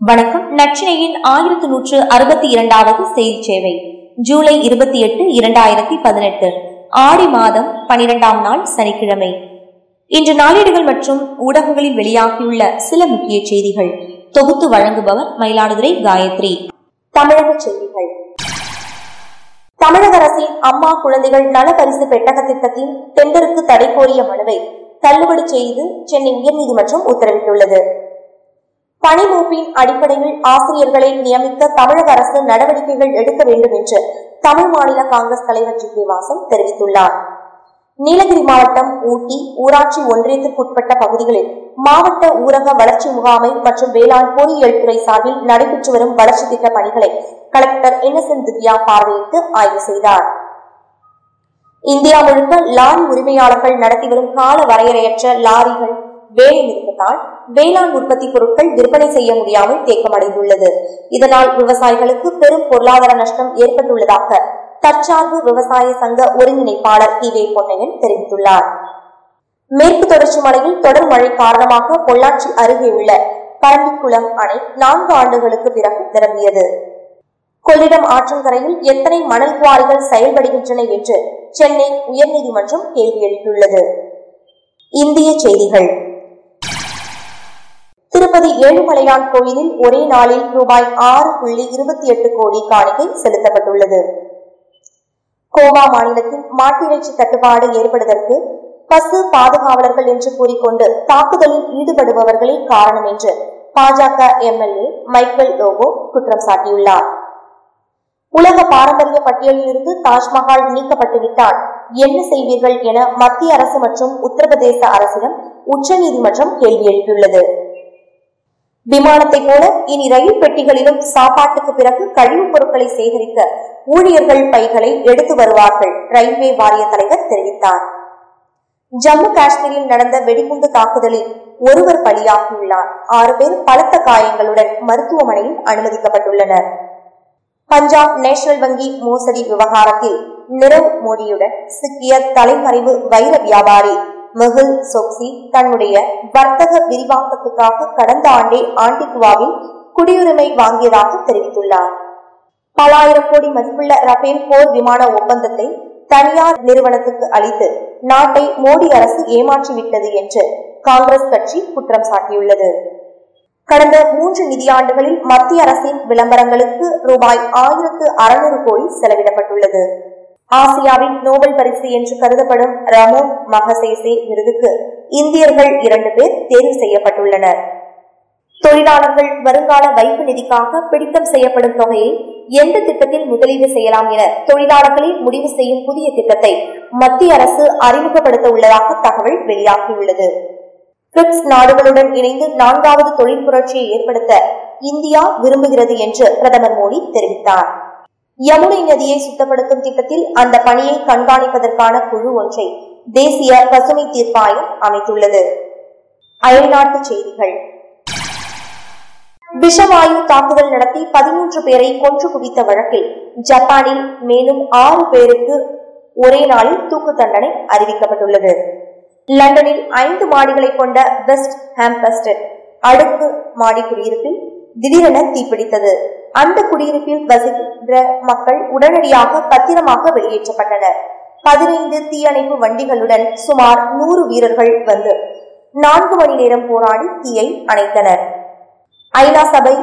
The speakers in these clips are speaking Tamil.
வணக்கம். நச்சினையின் ஆயிரத்து நூற்று அறுபத்தி இரண்டாவது செய்தி சேவை. ஜூலை இருபத்தி எட்டு இரண்டாயிரத்தி பதினெட்டு. ஆடி மாதம் பனிரெண்டாம் நாள் சனிக்கிழமை. இன்று நாளேடுகள் மற்றும் ஊடகங்களில் வெளியாகியுள்ள சில முக்கிய செய்திகள். தொகுத்து வழங்குபவர் மயிலாடுதுறை காயத்ரி. தமிழக செய்திகள். தமிழக அரசின் அம்மா குழந்தைகள் நல பரிசு பெட்டக திட்டத்தின் டெண்டருக்கு தடை கோரிய மனுவை தள்ளுபடி செய்து சென்னை உயர்நீதிமன்றம் உத்தரவிட்டுள்ளது. பணிமூப்பின் அடிப்படையில் ஆசிரியர்களை நியமிக்க தமிழக அரசு நடவடிக்கைகள் எடுக்க வேண்டும் என்று தமிழ் மாநில காங்கிரஸ் தலைவர் ஜி கே வாசன் தெரிவித்துள்ளார். நீலகிரி மாவட்டம் ஊட்டி ஊராட்சி ஒன்றியத்திற்குட்பட்ட பகுதிகளில் மாவட்ட ஊரக வளர்ச்சி முகாமை மற்றும் வேளாண் பொறியியல் துறை சார்பில் நடைபெற்று வரும் வளர்ச்சி திட்ட பணிகளை கலெக்டர் இன்னசென்ட் திவ்யா பார்வையிட்டு ஆய்வு செய்தார். இந்தியா முழுக்க லாரி உரிமையாளர்கள் நடத்தி வரும் கால வரையறையற்ற லாரிகள் வேலை நிறுத்தத்தால் வேளாண் உற்பத்தி பொருட்கள் விற்பனை செய்ய முடியாமல் தேக்கமடைந்துள்ளது. இதனால் விவசாயிகளுக்கு பெரும் பொருளாதார நஷ்டம் ஏற்பட்டுள்ளதாக தற்சார்பு விவசாய சங்க ஒருங்கிணைப்பாளர் டி வே பொன்னையன் தெரிவித்துள்ளார். மேற்கு தொடர்ச்சி மலையில் தொடர் மழை காரணமாக பொள்ளாச்சி அருகே உள்ள பரம்பிக்குளம் அணை நான்கு ஆண்டுகளுக்கு பிறகு நிரம்பியது. கொள்ளிடம் ஆற்றங்கரையில் எத்தனை மணல் குவாரிகள் செயல்படுகின்றன என்று சென்னை உயர்நீதிமன்றம் கேள்வி எழுப்பியுள்ளது. இந்திய செய்திகள். திருப்பதி ஏழுமலையான் கோயிலில் ஒரே நாளில் ரூபாய் ஆறு புள்ளி இருபத்தி எட்டு கோடி காணிக்கை செலுத்தப்பட்டுள்ளது. கோவா மாநிலத்தில் மாட்டிறைச்சி தட்டுப்பாடு ஏற்படுவதற்கு பசு பாதுகாவலர்கள் என்று கூறிக்கொண்டு தாக்குதலில் ஈடுபடுபவர்களே காரணம் என்று பாஜக எம்எல்ஏ மைக்கேல் லோகோ குற்றம் சாட்டியுள்ளார். உலக பாரம்பரிய பட்டியலில் இருந்து தாஜ்மஹால் நீக்கப்பட்டுவிட்டால் என்ன செய்வீர்கள் என மத்திய அரசு மற்றும் உத்தரப்பிரதேச அரசிடம் உச்சநீதிமன்றம் கேள்வி எழுப்பியுள்ளது. விமானத்தை போல இனி ரயில் பெட்டிகளிலும் சாப்பாட்டுக்கு பிறகு கழிவுப் பொருட்களை சேகரிக்க ஊழியர்கள் பைகளை எடுத்து வருவார்கள் ரயில்வே வாரிய தலைவர் தெரிவித்தார். ஜம்மு காஷ்மீரில் நடந்த வெடிகுண்டு தாக்குதலில் ஒருவர் பலியாகியுள்ளார். ஆறு பேர் பலத்த காயங்களுடன் மருத்துவமனையில் அனுமதிக்கப்பட்டுள்ளனர். பஞ்சாப் நேஷனல் வங்கி மோசடி விவகாரத்தில் நிரவ் மோடியுடன் சிக்கிய தலைமறைவு வைர வியாபாரி மெகுல் சோக்சி தன்னுடைய வர்த்தக விரிவாக்கத்துக்காக கடந்த ஆண்டே ஆண்டிகுவாவில் குடியுரிமை வாங்கியதாக தெரிவித்துள்ளார். பல ஆயிரம் கோடி மதிப்புள்ள ரஃபேல் போர் விமான ஒப்பந்தத்தை தனியார் நிறுவனத்துக்கு அளித்து நாட்டை மோடி அரசு ஏமாற்றிவிட்டது என்று காங்கிரஸ் கட்சி குற்றம் சாட்டியுள்ளது. கடந்த மூன்று நிதியாண்டுகளில் மத்திய அரசின் விளம்பரங்களுக்கு ரூபாய் ஆயிரத்து அறுநூறு கோடி செலவிடப்பட்டுள்ளது. ஆசியாவின் நோபல் பரிசு என்று கருதப்படும் ரமோன் மகசேசே விருதுக்கு இந்தியர்கள் இரண்டு பேர் தேர்வு செய்யப்பட்டுள்ளனர். தொழிலாளர்கள் வருங்கால வைப்பு நிதிக்காக பிடித்தம் செய்யப்படும் தொகையை எந்த திட்டத்தில் முதலீடு செய்யலாம் என தொழிலாளர்களை முடிவு செய்யும் புதிய திட்டத்தை மத்திய அரசு அறிமுகப்படுத்த உள்ளதாக தகவல் வெளியாகியுள்ளது. பிரிக்ஸ் நாடுகளுடன் இணைந்து நான்காவது தொழில் புரட்சியை ஏற்படுத்த இந்தியா விரும்புகிறது என்று பிரதமர் மோடி தெரிவித்தார். யமுனை நதியை சுத்தப்படுத்தும் திட்டத்தில் அந்த பணியை கண்காணிப்பதற்கான குழு ஒன்றை தேசிய பசுமை தீர்ப்பாயம் அமைத்துள்ளது. அயல்நாட்டு செய்திகள். விஷவாயு தாக்குதல் நடத்தி பதிமூன்று பேரை கொன்று குவித்த வழக்கில் ஜப்பானில் மேலும் ஆறு பேருக்கு ஒரே நாளில் தூக்கு தண்டனை அறிவிக்கப்பட்டுள்ளது. லண்டனில் ஐந்து மாடிகளை கொண்ட வெஸ்ட் ஹாம்பஸ்டர் அடுக்கு மாடி குடியிருப்பில் திடீரென தீப்பிடித்தது. அந்த குடியிருப்பில் வசிக்கின்ற மக்கள் உடனடியாக பத்திரமாக வெளியேற்றப்பட்டனர். பதினைந்து தீயணைப்பு வண்டிகளுடன் சுமார் நூறு வீரர்கள் வந்து நான்கு மணி நேரம் போராடி தீயை அணைத்தனர். ஐநா சபை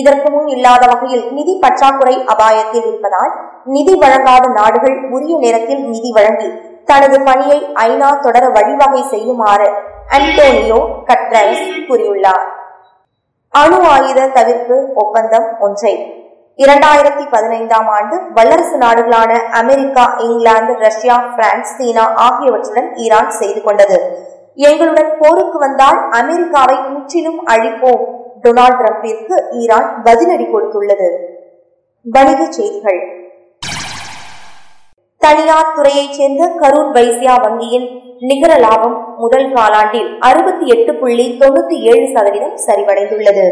இதற்கு முன் இல்லாத வகையில் நிதி பற்றாக்குறை அபாயத்தில் இருப்பதால் நிதி வழங்காத நாடுகள் உரிய நேரத்தில் நிதி வழங்கி தனது பணியை ஐநா தொடர வழிவகை செய்யுமாறு அன்டோனியோ கட்ரன்ஸ் கூறியுள்ளார். அணு ஆயுத தவிர்ப்பு ஒப்பந்தம் ஒன்றை. இரண்டாயிரத்தி பதினைந்தாம் ஆண்டு வல்லரசு நாடுகளான America England Russia France China ஆகியவற்றுடன் ஈரான் செய்து கொண்டது. எங்களுடன் போருக்கு வந்தால் அமெரிக்காவை முற்றிலும் அழிப்போம். டொனால்டு டிரம்பிற்கு ஈரான் பதிலடி கொடுத்துள்ளது. வணிக செய்திகள். தனியார் துறையைச் சேர்ந்த கரூர் வைசியா வங்கியின் நிகர லாபம் முதல் காலாண்டில் அறுபத்தி எட்டு புள்ளி தொண்ணூத்தி ஏழு சதவீதம் சரிவடைந்துள்ளது.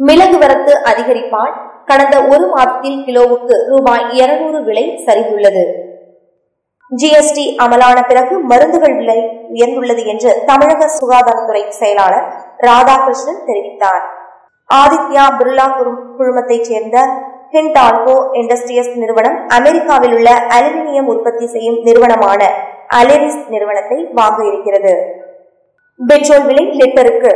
மிளகு வரத்து அதிகரிப்பால் கடந்த ஒரு மாதத்தில் கிலோவுக்கு ரூபாய் இருநூறு விலை சரிந்துள்ளது. ஜிஎஸ்டி அமலான பிறகு மருந்துகள் விலை உயர்ந்துள்ளது என்று தமிழக சுகாதாரத்துறை செயலாளர் ராதாகிருஷ்ணன் தெரிவித்தார். ஆதித்யா பிர்லா குழுமத்தைச் சேர்ந்த ஹிண்டால்கோ இண்டஸ்ட்ரியஸ் நிறுவனம் அமெரிக்காவில் உள்ள அலுமினியம் உற்பத்தி செய்யும் நிறுவனமான அலெரிஸ் நிறுவனத்தை வாங்க இருக்கிறது பெட்ரோல் விலை லிட்டருக்கு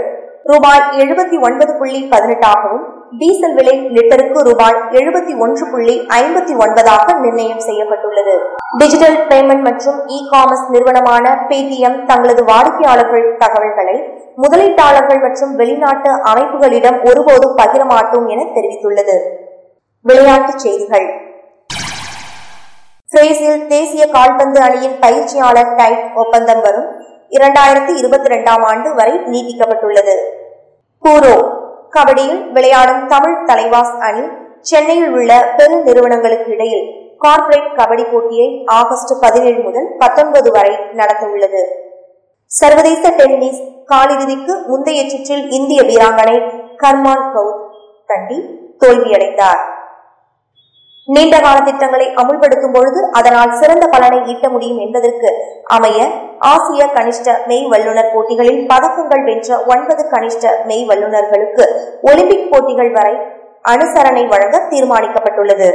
ரூபாய் எழுபத்தி ஒன்பது புள்ளி பதினெட்டாகவும் டீசல் விலை லிட்டருக்கு ரூபாய் எழுபத்தி ஒன்று புள்ளி ஐம்பத்தி ஒன்பதாக நிர்ணயம் செய்யப்பட்டுள்ளது. டிஜிட்டல் பேமெண்ட் மற்றும் இ காமர்ஸ் நிறுவனமான பேடிஎம் தங்களது வாடிக்கையாளர்கள் தகவல்களை முதலீட்டாளர்கள் மற்றும் வெளிநாட்டு அமைப்புகளிடம் ஒருபோதும் பகிர மாட்டோம் என தெரிவித்துள்ளது. விளையாட்டுச் செய்திகள். பிரேசில் தேசிய கால்பந்து அணியின் பயிற்சியாளர் டைட் ஒப்பந்தம் வரும் இரண்டாயிரத்தி இருபத்தி இரண்டாம் ஆண்டு வரை நீட்டிக்கப்பட்டுள்ளது. பூரோ கபடியில் விளையாடும் தமிழ் தலைவாஸ் அணி சென்னையில் உள்ள பெரு நிறுவனங்களுக்கு இடையில் கார்ப்பரேட் கபடி போட்டியை ஆகஸ்ட் பதினேழு முதல் பத்தொன்பது வரை நடத்த உள்ளது சர்வதேச டென்னிஸ் காலிறுதிக்கு முந்தைய சுற்றில் இந்திய வீராங்கனை கர்மான் கவுர் தண்டி தோல்வியடைந்தார். நீண்ட கால திட்டங்களை அமுல்படுத்தும் பொழுது அதனால் சிறந்த பலனை ஈட்ட முடியும் என்பதற்கு அமைய ஆசிய கனிஷ்ட மெய் வல்லுநர் போட்டிகளில் பதக்கங்கள் வென்ற ஒன்பது கனிஷ்ட மெய் வல்லுநர்களுக்கு ஒலிம்பிக் போட்டிகள் வரை அனுசரணை வழங்க தீர்மானிக்கப்பட்டுள்ளது.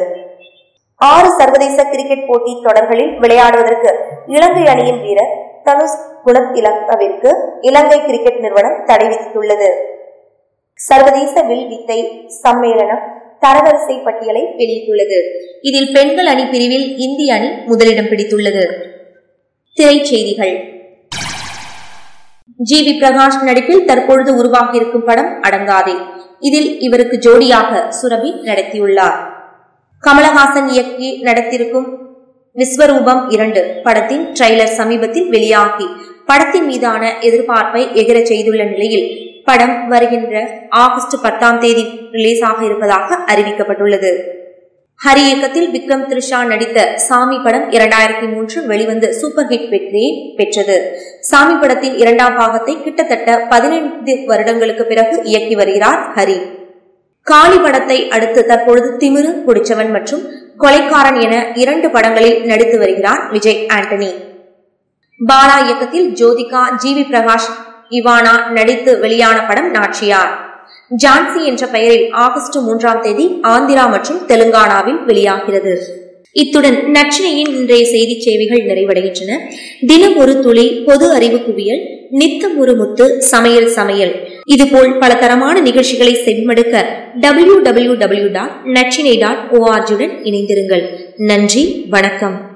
ஆறு சர்வதேச கிரிக்கெட் போட்டி தொடர்களில் விளையாடுவதற்கு இலங்கை அணியின் வீரர் தனுஷ் குணத்திலங்கவிற்கு இலங்கை கிரிக்கெட் நிறுவனம் தடை விதித்துள்ளது. சர்வதேச வில் வித்தை சம்மேளனம் தரவரிசை பட்டியலை வெளியிட்டுள்ளது. இதில் பெண்கள் அணி பிரிவில் இந்திய அணி முதலிடம் பிடித்துள்ளது. திரைச்செய்திகள். ஜி. வி. பிரகாஷ் நடிப்பில் தற்பொழுது உருவாகியிருக்கும் படம் அடங்காதே. இதில் இவருக்கு ஜோடியாக சுரபி நடத்தியுள்ளார் கமலஹாசன் இயக்கி நடத்திருக்கும் விஸ்வரூபம் இரண்டு படத்தின் ட்ரெய்லர் சமீபத்தில் வெளியாகி படத்தின் மீதான எதிர்பார்ப்பை எகிர செய்துள்ள நிலையில் படம் வருகின்ற ஆகஸ்ட் பத்தாம் தேதி ரிலீஸ் ஆக இருப்பதாக அறிவிக்கப்பட்டுள்ளது. ஹரி இயக்கத்தில் விக்ரம் த்ரிஷா நடித்த சாமி படம் இரண்டாயிரத்தி மூன்று வெளிவந்து சூப்பர் ஹிட் வெற்றியை பெற்றது. சாமி படத்தின் இரண்டாம் பாகத்தை கிட்டத்தட்ட பதினைந்து வருடங்களுக்கு பிறகு இயக்கி வருகிறார் ஹரி. காளி படத்தை அடுத்து தற்பொழுது திமிரு குடிச்சவன் மற்றும் கொலைக்காரன் என இரண்டு படங்களில் நடித்து வருகிறார் விஜய் ஆண்டனி. பாலா இயக்கத்தில் ஜோதிகா ஜி வி பிரகாஷ் இவானா நடித்து வெளியான படம் நாச்சியார். ஜான்சி என்ற பெயரில் ஆகஸ்ட் மூன்றாம் தேதி ஆந்திரா மற்றும் தெலுங்கானாவில் வெளியாகிறது. இத்துடன் நச்சினையின் இன்றைய செய்தி சேவைகள் நிறைவடைகின்றன. தினம் ஒரு துளி பொது அறிவு குவியல் நித்தம் ஒரு முத்து சமையல் சமையல். இதுபோல் பல தரமான நிகழ்ச்சிகளை செவிமடுக்க டபிள்யூ டபிள்யூ டபிள்யூ டாட் நச்சினை டாட் ஓஆர்ஜியுடன் இணைந்திருங்கள். நன்றி வணக்கம்.